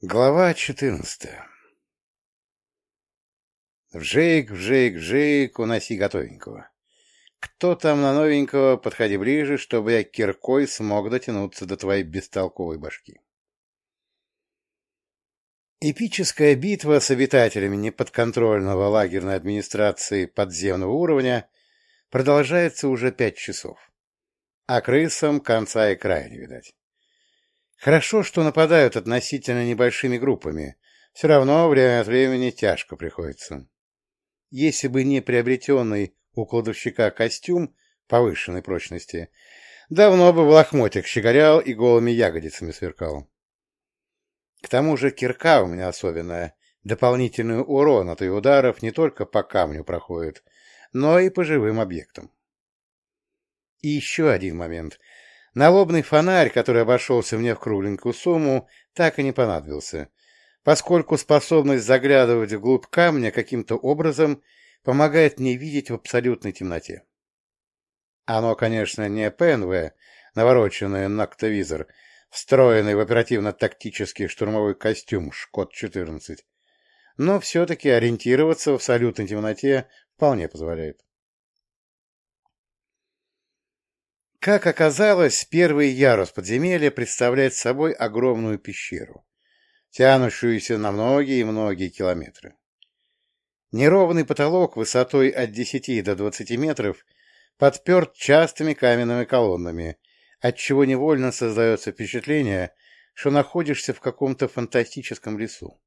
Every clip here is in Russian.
Глава четырнадцатая Вжик, вжик, вжик, уноси готовенького. Кто там на новенького, подходи ближе, чтобы я киркой смог дотянуться до твоей бестолковой башки. Эпическая битва с обитателями неподконтрольного лагерной администрации подземного уровня продолжается уже пять часов. А крысам конца и края не видать. Хорошо, что нападают относительно небольшими группами. Все равно время от времени тяжко приходится. Если бы не приобретенный у кладовщика костюм повышенной прочности, давно бы в лохмотьях щеголял и голыми ягодицами сверкал. К тому же кирка у меня особенная. Дополнительный урон от ее ударов не только по камню проходит, но и по живым объектам. И еще один момент. Налобный фонарь, который обошелся мне в кругленькую сумму, так и не понадобился, поскольку способность заглядывать вглубь камня каким-то образом помогает мне видеть в абсолютной темноте. Оно, конечно, не ПНВ, навороченный ноктовизор, встроенный в оперативно-тактический штурмовой костюм «Шкот-14», но все-таки ориентироваться в абсолютной темноте вполне позволяет. Как оказалось, первый ярус подземелья представляет собой огромную пещеру, тянущуюся на многие и многие километры. Неровный потолок высотой от 10 до 20 метров подперт частыми каменными колоннами, отчего невольно создается впечатление, что находишься в каком-то фантастическом лесу,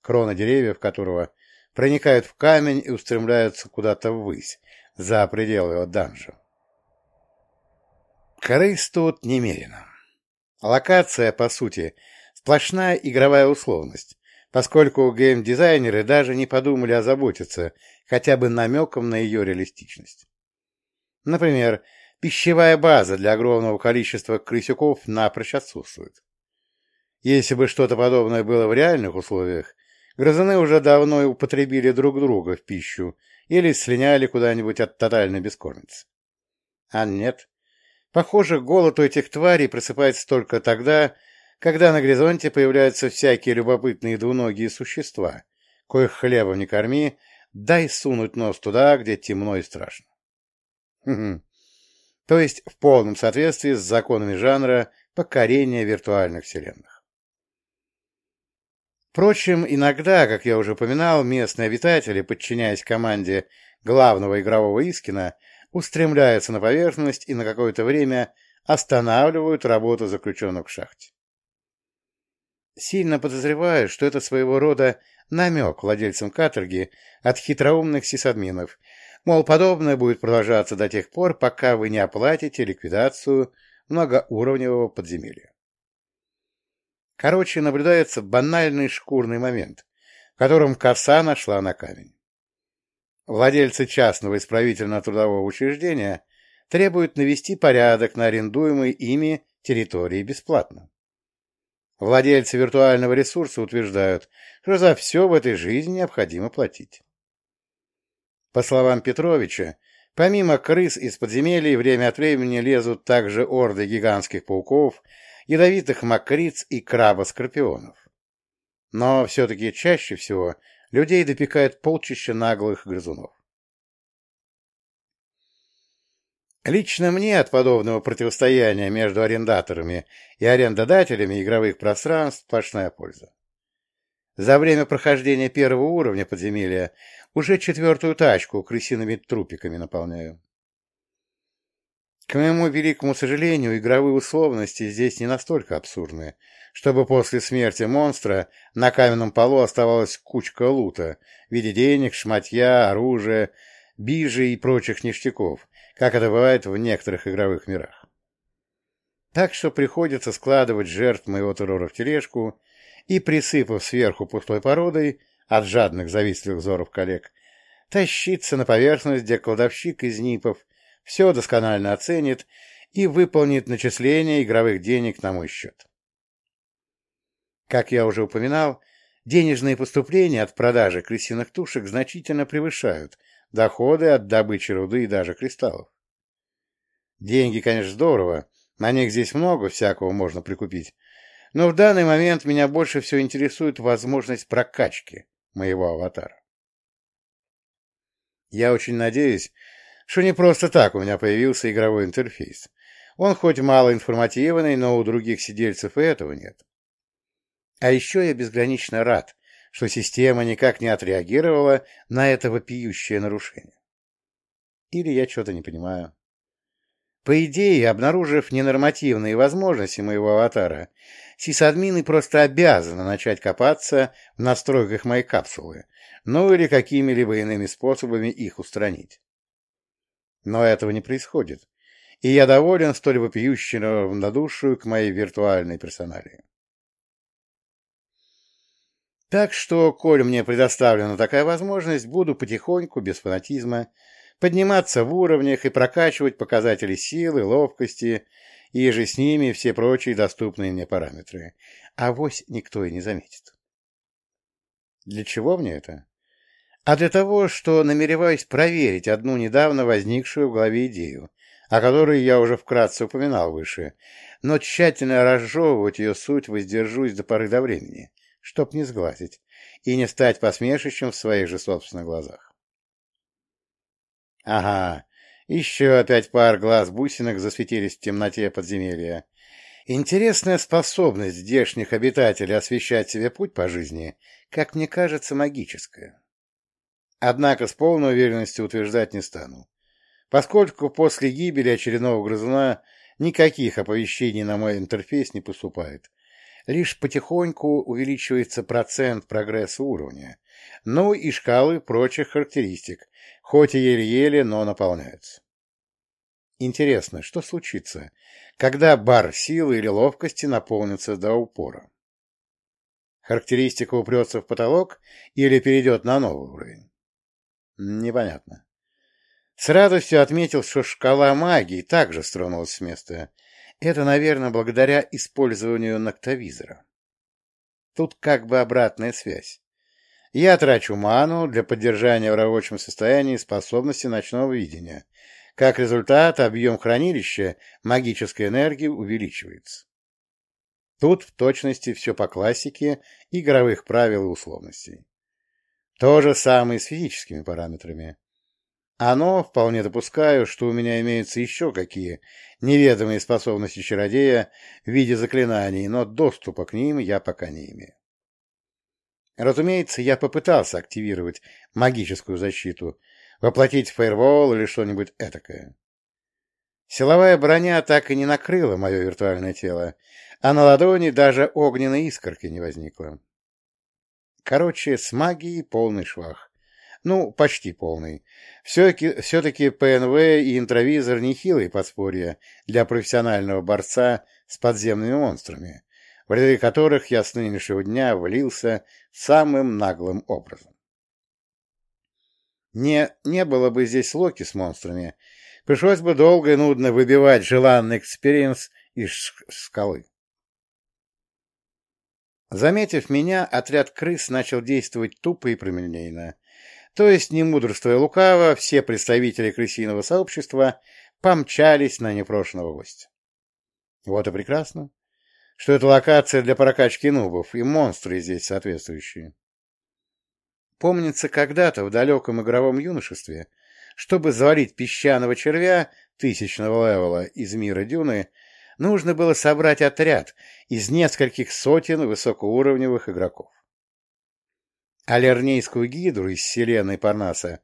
крона деревьев которого проникают в камень и устремляются куда-то ввысь, за пределы его данжа. Крыс тут немерено. Локация, по сути, сплошная игровая условность, поскольку геймдизайнеры даже не подумали озаботиться хотя бы намеком на ее реалистичность. Например, пищевая база для огромного количества крысюков напрочь отсутствует. Если бы что-то подобное было в реальных условиях, грызуны уже давно употребили друг друга в пищу или слиняли куда-нибудь от тотальной бескормицы. А нет, Похоже, голод у этих тварей просыпается только тогда, когда на горизонте появляются всякие любопытные двуногие существа, коих хлебом не корми, дай сунуть нос туда, где темно и страшно. То есть в полном соответствии с законами жанра покорения виртуальных вселенных. Впрочем, иногда, как я уже упоминал, местные обитатели, подчиняясь команде главного игрового Искина, устремляются на поверхность и на какое-то время останавливают работу заключенных в шахте. Сильно подозреваю, что это своего рода намек владельцам каторги от хитроумных сисадминов, мол, подобное будет продолжаться до тех пор, пока вы не оплатите ликвидацию многоуровневого подземелья. Короче, наблюдается банальный шкурный момент, в котором коса нашла на камень. Владельцы частного исправительно-трудового учреждения требуют навести порядок на арендуемой ими территории бесплатно. Владельцы виртуального ресурса утверждают, что за все в этой жизни необходимо платить. По словам Петровича, помимо крыс из подземелий время от времени лезут также орды гигантских пауков, ядовитых мокриц и краба-скорпионов. Но все-таки чаще всего людей допекает полчища наглых грызунов. Лично мне от подобного противостояния между арендаторами и арендодателями игровых пространств сплошная польза. За время прохождения первого уровня подземелья уже четвертую тачку крысиными трупиками наполняю. К моему великому сожалению, игровые условности здесь не настолько абсурдны, чтобы после смерти монстра на каменном полу оставалась кучка лута в виде денег, шматья, оружия, бижи и прочих ништяков, как это бывает в некоторых игровых мирах. Так что приходится складывать жертв моего террора в тележку и, присыпав сверху пустой породой от жадных завистливых взоров коллег, тащиться на поверхность, где кладовщик из НИПов все досконально оценит и выполнит начисление игровых денег на мой счет. Как я уже упоминал, денежные поступления от продажи крысиных тушек значительно превышают доходы от добычи руды и даже кристаллов. Деньги, конечно, здорово, на них здесь много всякого можно прикупить, но в данный момент меня больше всего интересует возможность прокачки моего аватара. Я очень надеюсь, что не просто так у меня появился игровой интерфейс. Он хоть мало информативный, но у других сидельцев и этого нет. А еще я безгранично рад, что система никак не отреагировала на это вопиющее нарушение. Или я что-то не понимаю. По идее, обнаружив ненормативные возможности моего аватара, сисадмины просто обязаны начать копаться в настройках моей капсулы, ну или какими-либо иными способами их устранить. Но этого не происходит, и я доволен столь вопиющей равнодушию к моей виртуальной персоналии. Так что, коль мне предоставлена такая возможность, буду потихоньку, без фанатизма, подниматься в уровнях и прокачивать показатели силы, ловкости и же с ними все прочие доступные мне параметры. А вось никто и не заметит. Для чего мне это? А для того, что намереваюсь проверить одну недавно возникшую в голове идею, о которой я уже вкратце упоминал выше, но тщательно разжевывать ее суть воздержусь до поры до времени, чтоб не сглазить и не стать посмешищем в своих же собственных глазах. Ага, еще опять пар глаз бусинок засветились в темноте подземелья. Интересная способность здешних обитателей освещать себе путь по жизни, как мне кажется, магическая. Однако с полной уверенностью утверждать не стану, поскольку после гибели очередного грызуна никаких оповещений на мой интерфейс не поступает. Лишь потихоньку увеличивается процент прогресса уровня, ну и шкалы прочих характеристик, хоть и еле-еле, но наполняются. Интересно, что случится, когда бар силы или ловкости наполнится до упора? Характеристика упрется в потолок или перейдет на новый уровень? Непонятно. С радостью отметил, что шкала магии также стронулась с места. Это, наверное, благодаря использованию ноктовизора. Тут как бы обратная связь. Я трачу ману для поддержания в рабочем состоянии способности ночного видения. Как результат, объем хранилища магической энергии увеличивается. Тут в точности все по классике игровых правил и условностей. То же самое с физическими параметрами. Оно, вполне допускаю, что у меня имеются еще какие неведомые способности чародея в виде заклинаний, но доступа к ним я пока не имею. Разумеется, я попытался активировать магическую защиту, воплотить фаервол или что-нибудь этакое. Силовая броня так и не накрыла мое виртуальное тело, а на ладони даже огненной искорки не возникло. Короче, с магией полный швах. Ну, почти полный. Все-таки все ПНВ и интровизор нехилые подспорья для профессионального борца с подземными монстрами, в ряды которых я с нынешнего дня влился самым наглым образом. Не, не было бы здесь Локи с монстрами, пришлось бы долго и нудно выбивать желанный experience из скалы. Заметив меня, отряд крыс начал действовать тупо и прямолинейно. То есть, не мудрствуя лукаво, все представители крысиного сообщества помчались на непрошенного гостя. Вот и прекрасно, что это локация для прокачки нубов, и монстры здесь соответствующие. Помнится, когда-то в далеком игровом юношестве, чтобы завалить песчаного червя тысячного левела из мира дюны, нужно было собрать отряд из нескольких сотен высокоуровневых игроков. А Лернейскую гидру из вселенной Парнаса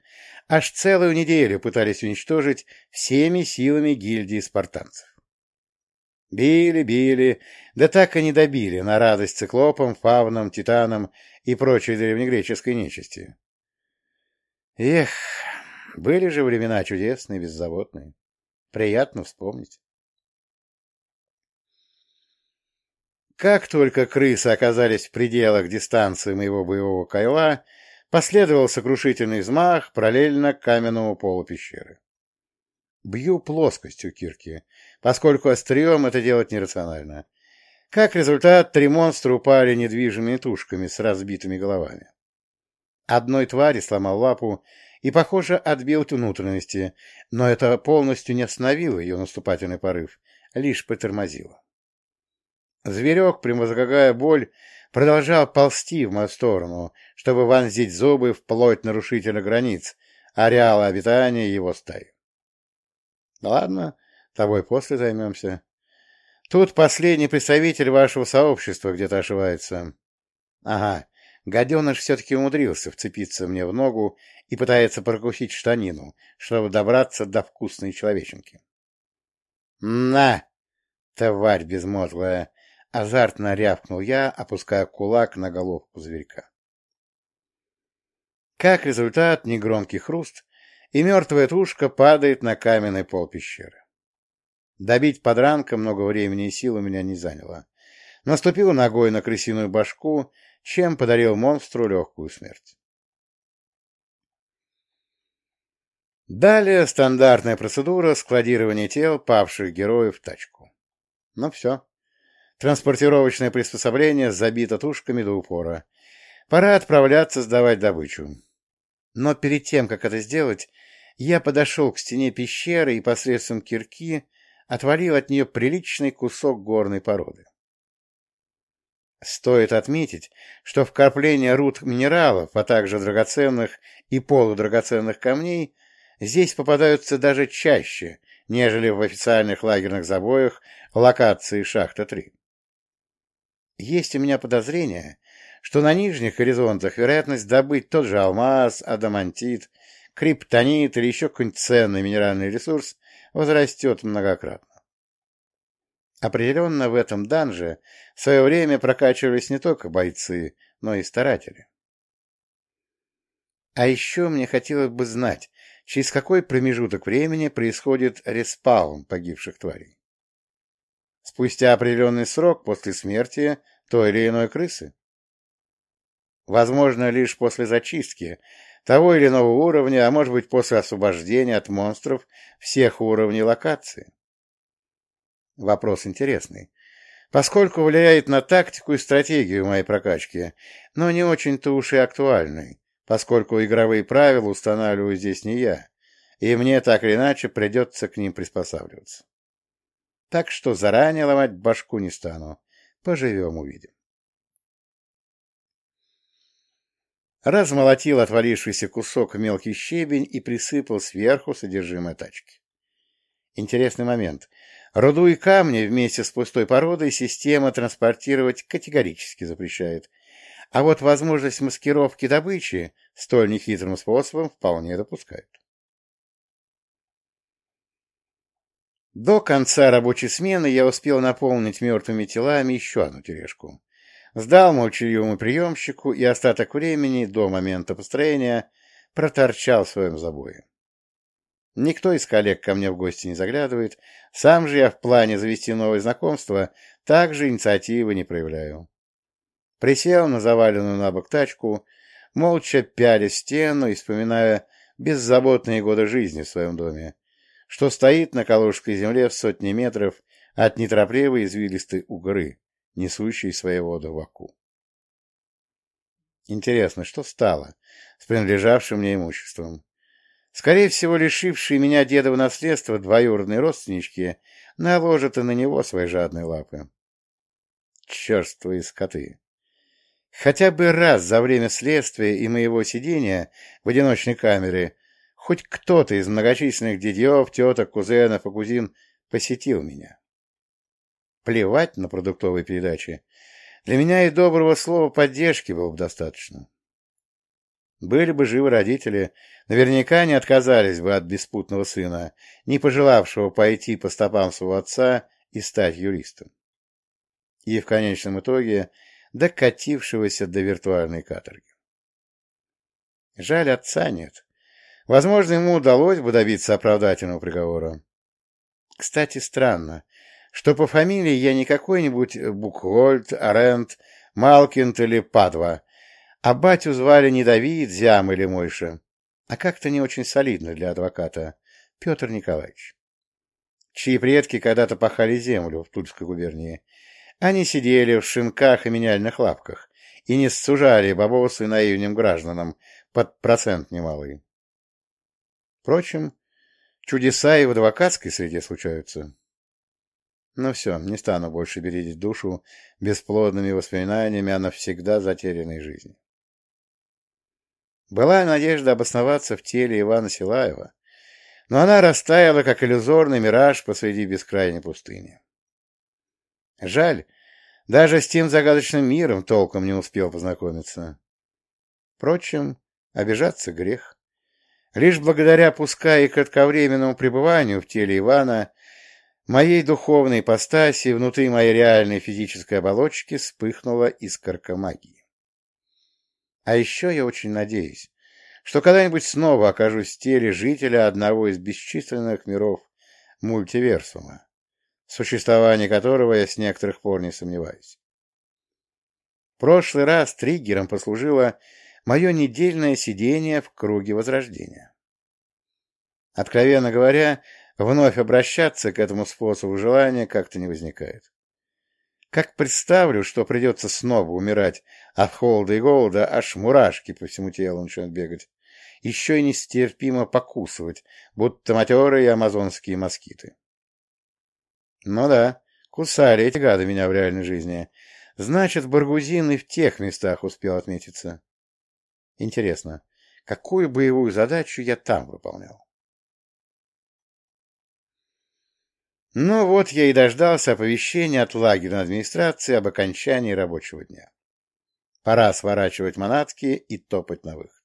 аж целую неделю пытались уничтожить всеми силами гильдии спартанцев. Били, били, да так и не добили на радость циклопам, фавнам, титанам и прочей древнегреческой нечисти. Эх, были же времена чудесные, беззаботные. Приятно вспомнить. Как только крысы оказались в пределах дистанции моего боевого кайла, последовал сокрушительный взмах параллельно каменному полу пещеры. Бью плоскостью кирки, поскольку острием это делать нерационально. Как результат, три монстра упали недвижимыми тушками с разбитыми головами. Одной твари сломал лапу и, похоже, отбил внутренности, но это полностью не остановило ее наступательный порыв, лишь потормозило. Зверек, превозгогая боль, продолжал ползти в мою сторону, чтобы вонзить зубы вплоть нарушителя границ, ареала обитания его стаи. Ладно, тобой после займемся. Тут последний представитель вашего сообщества где-то ошивается. Ага, гаденыш все-таки умудрился вцепиться мне в ногу и пытается прокусить штанину, чтобы добраться до вкусной человеченки. «На, тварь безмозглая!» — азартно рявкнул я, опуская кулак на головку зверька. Как результат, негромкий хруст, и мертвая тушка падает на каменный пол пещеры. Добить подранка много времени и сил у меня не заняло. Наступил ногой на крысиную башку, чем подарил монстру легкую смерть. Далее стандартная процедура складирования тел павших героев в тачку. Ну все. Транспортировочное приспособление забито тушками до упора. Пора отправляться сдавать добычу. Но перед тем, как это сделать, я подошел к стене пещеры и посредством кирки отвалил от нее приличный кусок горной породы. Стоит отметить, что вкрапление руд минералов, а также драгоценных и полудрагоценных камней здесь попадаются даже чаще, нежели в официальных лагерных забоях локации Шахта-3. Есть у меня подозрение, что на нижних горизонтах вероятность добыть тот же алмаз, адамантит, криптонит или еще какой-нибудь ценный минеральный ресурс возрастет многократно. Определенно в этом данже в свое время прокачивались не только бойцы, но и старатели. А еще мне хотелось бы знать, через какой промежуток времени происходит респаун погибших тварей. Спустя определенный срок после смерти той или иной крысы. Возможно, лишь после зачистки того или иного уровня, а может быть после освобождения от монстров всех уровней локации. Вопрос интересный, поскольку влияет на тактику и стратегию моей прокачки, но не очень-то уж и актуальный, поскольку игровые правила устанавливаю здесь не я, и мне так или иначе придется к ним приспосабливаться. Так что заранее ломать башку не стану. Поживем, увидим. Размолотил отвалившийся кусок мелкий щебень и присыпал сверху содержимое тачки. Интересный момент. Руду и камни вместе с пустой породой система транспортировать категорически запрещает, а вот возможность маскировки добычи столь нехитрым способом вполне допускают. До конца рабочей смены я успел наполнить мертвыми телами еще одну тележку. Сдал молчаливому приемщику и остаток времени до момента построения проторчал в своем забое. Никто из коллег ко мне в гости не заглядывает, сам же я в плане завести новое знакомство также инициативы не проявляю. Присел на заваленную на бок тачку, молча пяля стену и вспоминая беззаботные годы жизни в своем доме, что стоит на Калужской земле в сотни метров от неторопливой извилистой угры, несущей свои воды в Аку. Интересно, что стало с принадлежавшим мне имуществом? Скорее всего, лишившие меня дедово наследства двоюродные родственнички наложат и на него свои жадные лапы. Черствые скоты! Хотя бы раз за время следствия и моего сидения в одиночной камере хоть кто-то из многочисленных дядьев, теток, кузенов и кузин посетил меня. Плевать на продуктовые передачи. Для меня и доброго слова поддержки было бы достаточно. Были бы живы родители, наверняка не отказались бы от беспутного сына, не пожелавшего пойти по стопам своего отца и стать юристом. И в конечном итоге докатившегося до виртуальной каторги. Жаль, отца нет. Возможно, ему удалось бы добиться оправдательного приговора. Кстати, странно, что по фамилии я не какой-нибудь Букхольд, Арент, Малкинд или Падва, а батю звали не Давид, Зям или Мойша, а как-то не очень солидно для адвоката, Петр Николаевич, чьи предки когда-то пахали землю в Тульской губернии. Они сидели в шинках и меняльных лапках и не сужали бабосы наивным гражданам под процент немалый. Впрочем, чудеса и в адвокатской среде случаются. Ну все, не стану больше бередить душу бесплодными воспоминаниями о навсегда затерянной жизни. Была надежда обосноваться в теле Ивана Силаева, но она растаяла, как иллюзорный мираж посреди бескрайней пустыни. Жаль, даже с тем загадочным миром толком не успел познакомиться. Впрочем, обижаться грех. Лишь благодаря, пускай и кратковременному пребыванию в теле Ивана, моей духовной ипостаси внутри моей реальной физической оболочки вспыхнула искорка магии. А еще я очень надеюсь, что когда-нибудь снова окажусь в теле жителя одного из бесчисленных миров мультиверсума, в которого я с некоторых пор не сомневаюсь. В прошлый раз триггером послужило мое недельное сидение в круге Возрождения. Откровенно говоря, вновь обращаться к этому способу желания как-то не возникает. Как представлю, что придется снова умирать от холода и голода, аж мурашки по всему телу начинают бегать. Еще и нестерпимо покусывать, будто матерые амазонские москиты. Ну да, кусали эти гады меня в реальной жизни. Значит, Баргузин и в тех местах успел отметиться. Интересно, какую боевую задачу я там выполнял? Ну вот я и дождался оповещения от лагерной администрации об окончании рабочего дня. Пора сворачивать манатки и топать на выход.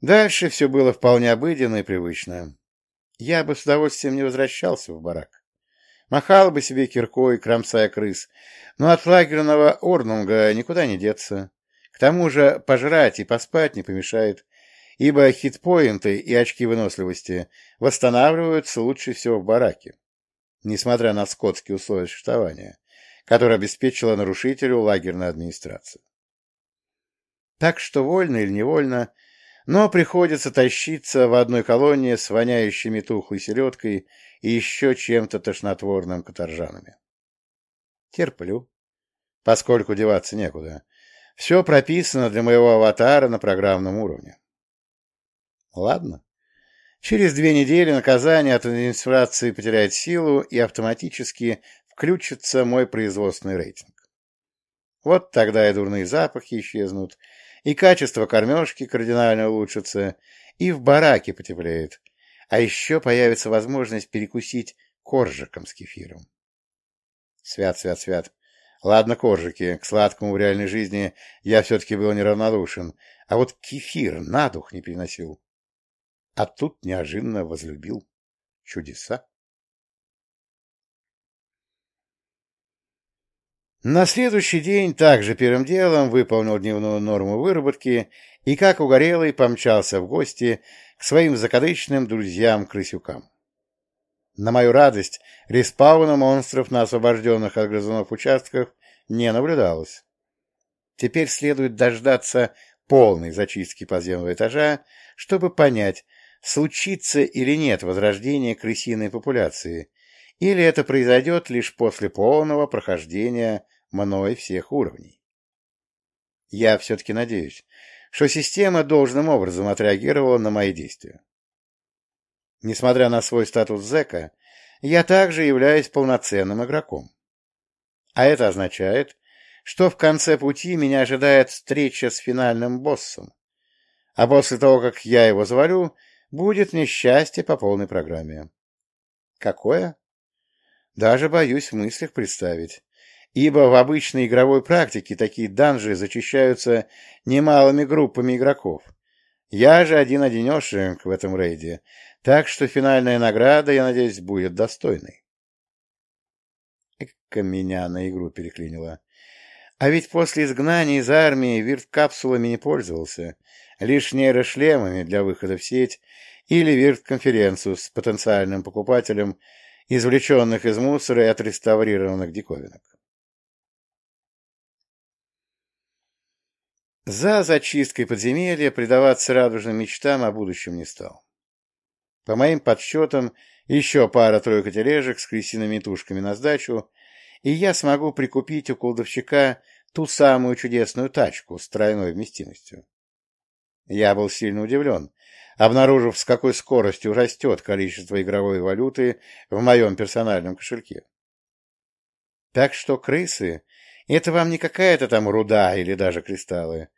Дальше все было вполне обыденно и привычно. Я бы с удовольствием не возвращался в барак. Махал бы себе киркой, кромсая крыс, но от лагерного орнунга никуда не деться. К тому же пожрать и поспать не помешает, ибо хитпоинты и очки выносливости восстанавливаются лучше всего в бараке, несмотря на скотские условия существования, которые обеспечила нарушителю лагерная администрация. Так что вольно или невольно, но приходится тащиться в одной колонии с воняющими тухлой селедкой и еще чем-то тошнотворным каторжанами. Терплю, поскольку деваться некуда. Все прописано для моего аватара на программном уровне. Ладно. Через две недели наказание от администрации потеряет силу и автоматически включится мой производственный рейтинг. Вот тогда и дурные запахи исчезнут, и качество кормежки кардинально улучшится, и в бараке потеплеет, а еще появится возможность перекусить коржиком с кефиром. Свят, свят, свят. Ладно, коржики, к сладкому в реальной жизни я все-таки был неравнодушен, а вот кефир на дух не переносил. А тут неожиданно возлюбил. Чудеса. На следующий день также первым делом выполнил дневную норму выработки и, как угорелый, помчался в гости к своим закадычным друзьям-крысюкам. На мою радость, респауна монстров на освобожденных от грызунов участках не наблюдалось. Теперь следует дождаться полной зачистки подземного этажа, чтобы понять, случится или нет возрождение крысиной популяции, или это произойдет лишь после полного прохождения мной всех уровней. Я все-таки надеюсь, что система должным образом отреагировала на мои действия. Несмотря на свой статус зэка, я также являюсь полноценным игроком. А это означает, что в конце пути меня ожидает встреча с финальным боссом, а после того, как я его завалю, будет несчастье по полной программе. Какое? Даже боюсь в мыслях представить, ибо в обычной игровой практике такие данжи зачищаются немалыми группами игроков. Я же один-одинешенек в этом рейде, так что финальная награда, я надеюсь, будет достойной. Эка меня на игру переклинило. А ведь после изгнания из армии вирт-капсулами не пользовался, лишь нейрошлемами для выхода в сеть или вирт-конференцию с потенциальным покупателем, извлеченных из мусора и отреставрированных диковинок. За зачисткой подземелья предаваться радужным мечтам о будущем не стал. По моим подсчетам, еще пара-тройка тележек с крысиными тушками на сдачу, и я смогу прикупить у колдовщика ту самую чудесную тачку с тройной вместимостью. Я был сильно удивлен, обнаружив, с какой скоростью растет количество игровой валюты в моем персональном кошельке. Так что крысы — это вам не какая-то там руда или даже кристаллы.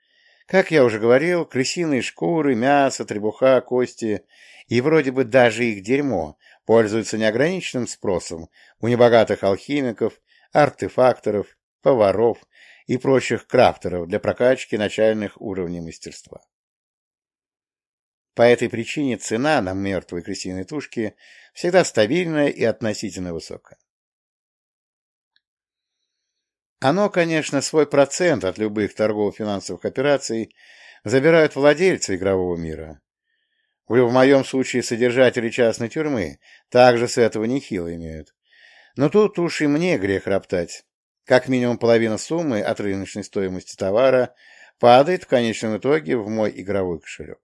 Как я уже говорил, крысиные шкуры, мясо, требуха, кости и вроде бы даже их дерьмо пользуются неограниченным спросом у небогатых алхимиков, артефакторов, поваров и прочих крафтеров для прокачки начальных уровней мастерства. По этой причине цена на мертвые крысиные тушки всегда стабильная и относительно высокая. Оно, конечно, свой процент от любых торгово-финансовых операций забирают владельцы игрового мира. В моем случае содержатели частной тюрьмы также с этого нехило имеют. Но тут уж и мне грех роптать. Как минимум половина суммы от рыночной стоимости товара падает в конечном итоге в мой игровой кошелек.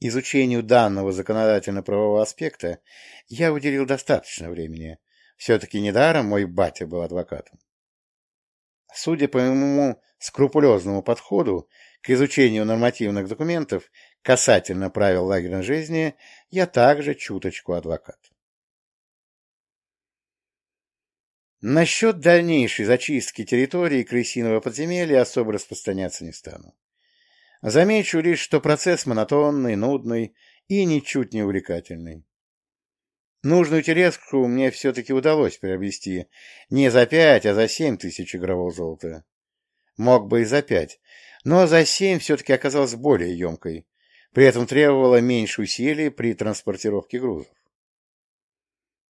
Изучению данного законодательно-правового аспекта я уделил достаточно времени. Все-таки недаром мой батя был адвокатом. Судя по моему скрупулезному подходу к изучению нормативных документов касательно правил лагерной жизни, я также чуточку адвокат. Насчет дальнейшей зачистки территории крысиного подземелья особо распространяться не стану. Замечу лишь, что процесс монотонный, нудный и ничуть не увлекательный. Нужную тележку мне все-таки удалось приобрести не за пять, а за семь тысяч игрового золота. Мог бы и за пять, но за семь все-таки оказалась более емкой, при этом требовала меньше усилий при транспортировке грузов.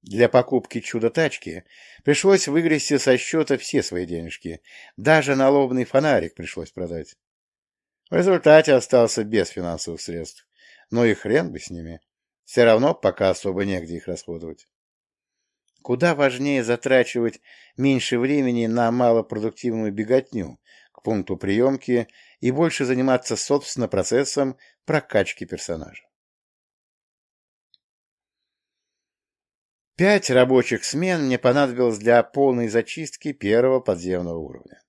Для покупки чудо-тачки пришлось выгрести со счета все свои денежки, даже налобный фонарик пришлось продать. В результате остался без финансовых средств. Но и хрен бы с ними. Все равно пока особо негде их расходовать. Куда важнее затрачивать меньше времени на малопродуктивную беготню к пункту приемки и больше заниматься, собственно, процессом прокачки персонажа. Пять рабочих смен мне понадобилось для полной зачистки первого подземного уровня.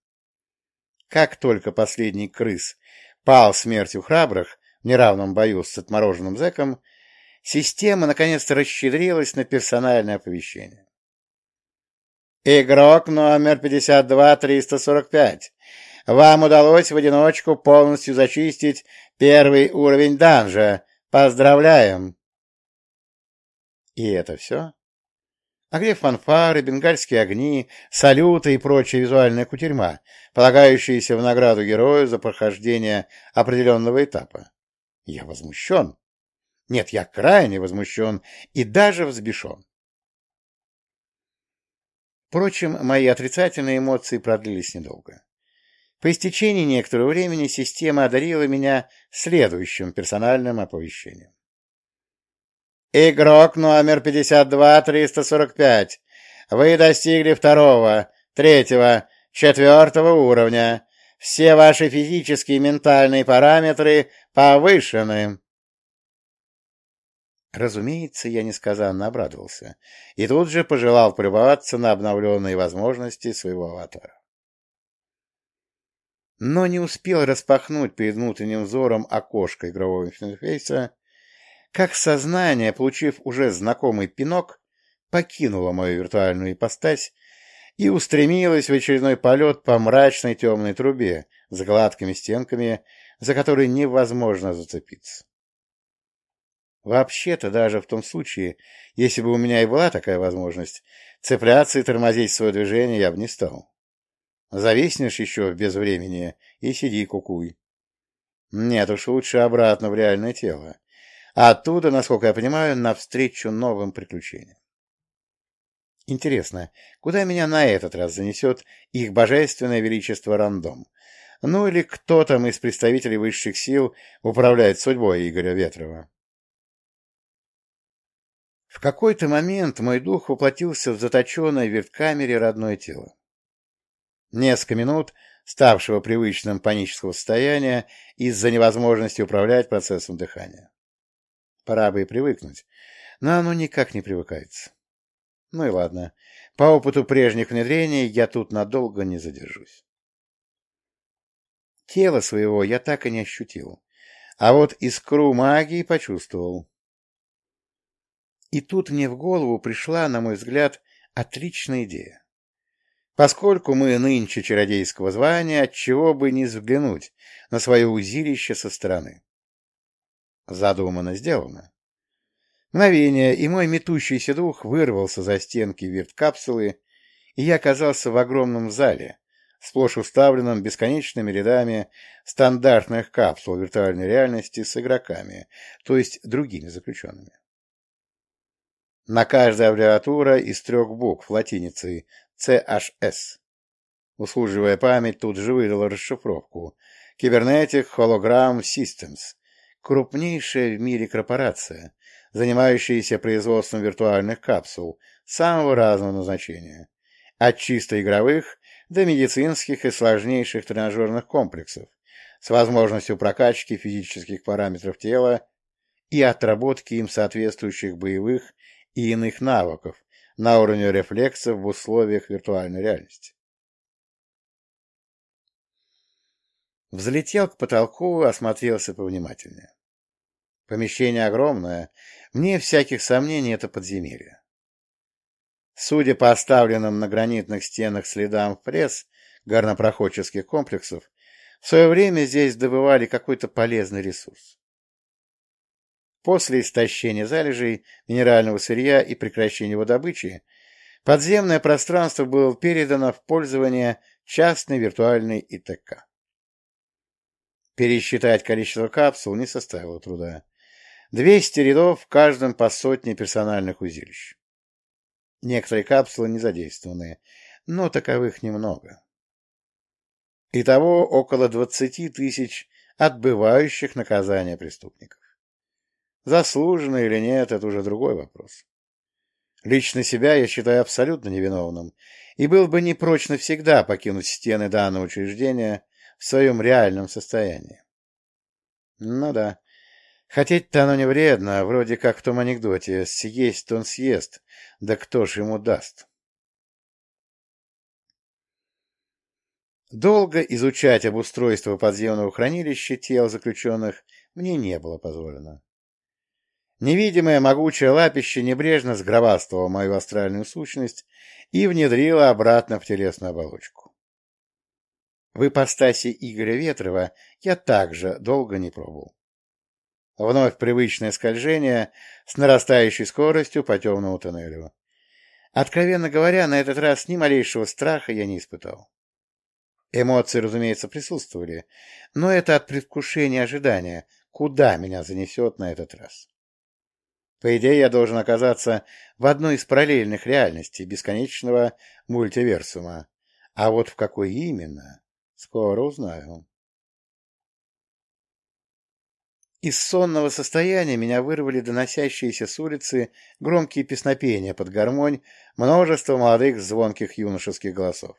Как только последний крыс пал смертью храбрых в неравном бою с отмороженным зэком, система наконец-то расщедрилась на персональное оповещение. «Игрок номер 52-345. Вам удалось в одиночку полностью зачистить первый уровень данжа. Поздравляем!» И это все? А где фанфары, бенгальские огни, салюты и прочая визуальная кутерьма, полагающиеся в награду герою за прохождение определенного этапа? Я возмущен. Нет, я крайне возмущен и даже взбешен. Впрочем, мои отрицательные эмоции продлились недолго. По истечении некоторого времени система одарила меня следующим персональным оповещением. Игрок номер 52-345. Вы достигли второго, третьего, четвертого уровня. Все ваши физические и ментальные параметры повышены. Разумеется, я несказанно обрадовался и тут же пожелал полюбоваться на обновленные возможности своего аватара. Но не успел распахнуть перед внутренним взором окошко игрового интерфейса, как сознание, получив уже знакомый пинок, покинуло мою виртуальную ипостась и устремилось в очередной полет по мрачной темной трубе с гладкими стенками, за которые невозможно зацепиться. Вообще-то, даже в том случае, если бы у меня и была такая возможность, цепляться и тормозить свое движение я бы не стал. Зависнешь еще без времени и сиди кукуй. Нет уж, лучше обратно в реальное тело оттуда, насколько я понимаю, навстречу новым приключениям. Интересно, куда меня на этот раз занесет их божественное величество рандом? Ну или кто там из представителей высших сил управляет судьбой Игоря Ветрова? В какой-то момент мой дух воплотился в заточенное в верткамере родное тело. Несколько минут, ставшего привычным панического состояния из-за невозможности управлять процессом дыхания. Пора бы и привыкнуть, но оно никак не привыкается. Ну и ладно, по опыту прежних внедрений я тут надолго не задержусь. Тело своего я так и не ощутил, а вот искру магии почувствовал. И тут мне в голову пришла, на мой взгляд, отличная идея. Поскольку мы нынче чародейского звания, отчего бы не взглянуть на свое узилище со стороны. Задумано, сделано. Мгновение, и мой метущийся дух вырвался за стенки вирт-капсулы, и я оказался в огромном зале, сплошь уставленном бесконечными рядами стандартных капсул виртуальной реальности с игроками, то есть другими заключенными. На каждой аббревиатура из трех букв латиницей CHS. Услуживая память тут же выдала расшифровку. Kybernetic Hologram Systems. Крупнейшая в мире корпорация, занимающаяся производством виртуальных капсул самого разного назначения. От чисто игровых до медицинских и сложнейших тренажерных комплексов с возможностью прокачки физических параметров тела и отработки им соответствующих боевых и иных навыков, на уровне рефлексов в условиях виртуальной реальности. Взлетел к потолку, осмотрелся повнимательнее. Помещение огромное, мне всяких сомнений это подземелье. Судя по оставленным на гранитных стенах следам пресс горнопроходческих комплексов, в свое время здесь добывали какой-то полезный ресурс. После истощения залежей минерального сырья и прекращения его добычи подземное пространство было передано в пользование частной виртуальной ИТК. Пересчитать количество капсул не составило труда. 200 рядов, в каждом по сотне персональных узилищ. Некоторые капсулы не задействованы, но таковых немного. Итого около 20 тысяч отбывающих наказания преступников. Заслуженно или нет, это уже другой вопрос. Лично себя я считаю абсолютно невиновным, и был бы не прочь навсегда покинуть стены данного учреждения в своем реальном состоянии. Ну да, хотеть-то оно не вредно, вроде как в том анекдоте «съесть он съест, да кто ж ему даст?» Долго изучать обустройство подземного хранилища тел заключенных мне не было позволено. Невидимое могучее лапище небрежно сгробастало мою астральную сущность и внедрило обратно в телесную оболочку. В ипостаси Игоря Ветрова я также долго не пробовал. Вновь привычное скольжение с нарастающей скоростью по темному тоннелю. Откровенно говоря, на этот раз ни малейшего страха я не испытал. Эмоции, разумеется, присутствовали, но это от предвкушения ожидания, куда меня занесет на этот раз. По идее, я должен оказаться в одной из параллельных реальностей бесконечного мультиверсума. А вот в какой именно, скоро узнаю. Из сонного состояния меня вырвали доносящиеся с улицы громкие песнопения под гармонь множество молодых звонких юношеских голосов.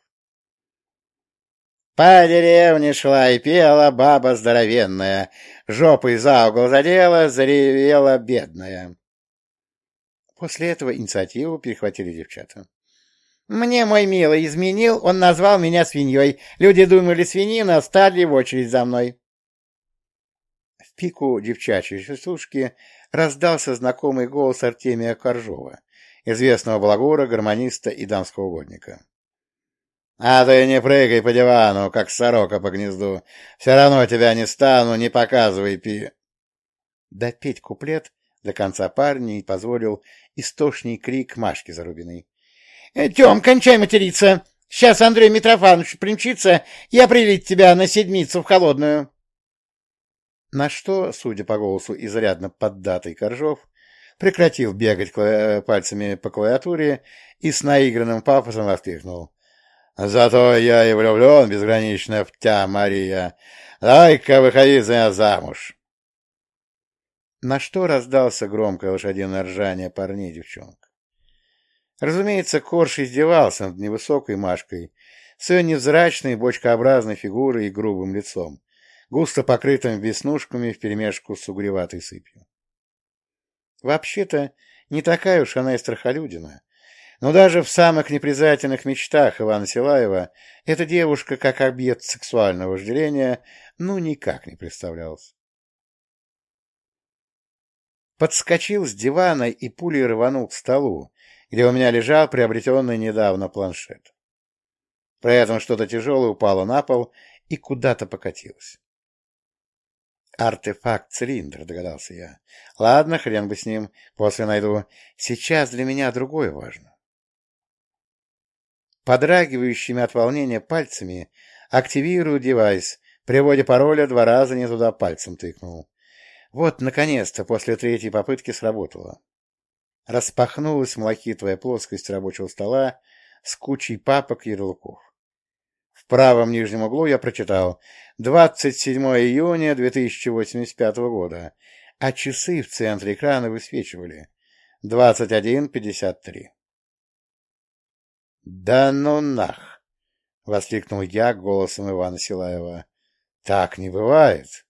По деревне шла и пела баба здоровенная, жопой за угол задела, заревела бедная. После этого инициативу перехватили девчата. «Мне мой милый изменил, он назвал меня свиньей. Люди думали свинина, стали в очередь за мной». В пику девчачьей частушки раздался знакомый голос Артемия Коржова, известного благора, гармониста и дамского угодника. «А ты не прыгай по дивану, как сорока по гнезду. Все равно тебя не стану, не показывай пи...» Допеть куплет до конца парня и позволил истошный крик Машки Зарубиной. «Э, — Тем, кончай материться! Сейчас Андрей Митрофанович примчится и определит тебя на седмицу в холодную. На что, судя по голосу изрядно поддатый Коржов, прекратил бегать пальцами по клавиатуре и с наигранным пафосом воскликнул. — Зато я и влюблен безгранично в тебя, Мария. Дай-ка выходи за меня замуж на что раздался громкое лошадиное ржание парней и девчонок. Разумеется, Корж издевался над невысокой Машкой, с ее невзрачной бочкообразной фигурой и грубым лицом, густо покрытым веснушками вперемешку с угреватой сыпью. Вообще-то, не такая уж она и страхолюдина, но даже в самых непризательных мечтах Ивана Силаева эта девушка как объект сексуального вожделения ну никак не представлялась. Подскочил с дивана и пулей рванул к столу, где у меня лежал приобретенный недавно планшет. При этом что-то тяжелое упало на пол и куда-то покатилось. «Артефакт-цилиндр», — догадался я. «Ладно, хрен бы с ним, после найду. Сейчас для меня другое важно». Подрагивающими от волнения пальцами активирую девайс, при вводе пароля два раза не туда пальцем тыкнул. Вот, наконец-то, после третьей попытки сработало. Распахнулась малахитовая плоскость рабочего стола с кучей папок и ярлыков. В правом нижнем углу я прочитал 27 июня 2085 года, а часы в центре экрана высвечивали 21.53. «Да ну нах!» — воскликнул я голосом Ивана Силаева. «Так не бывает!»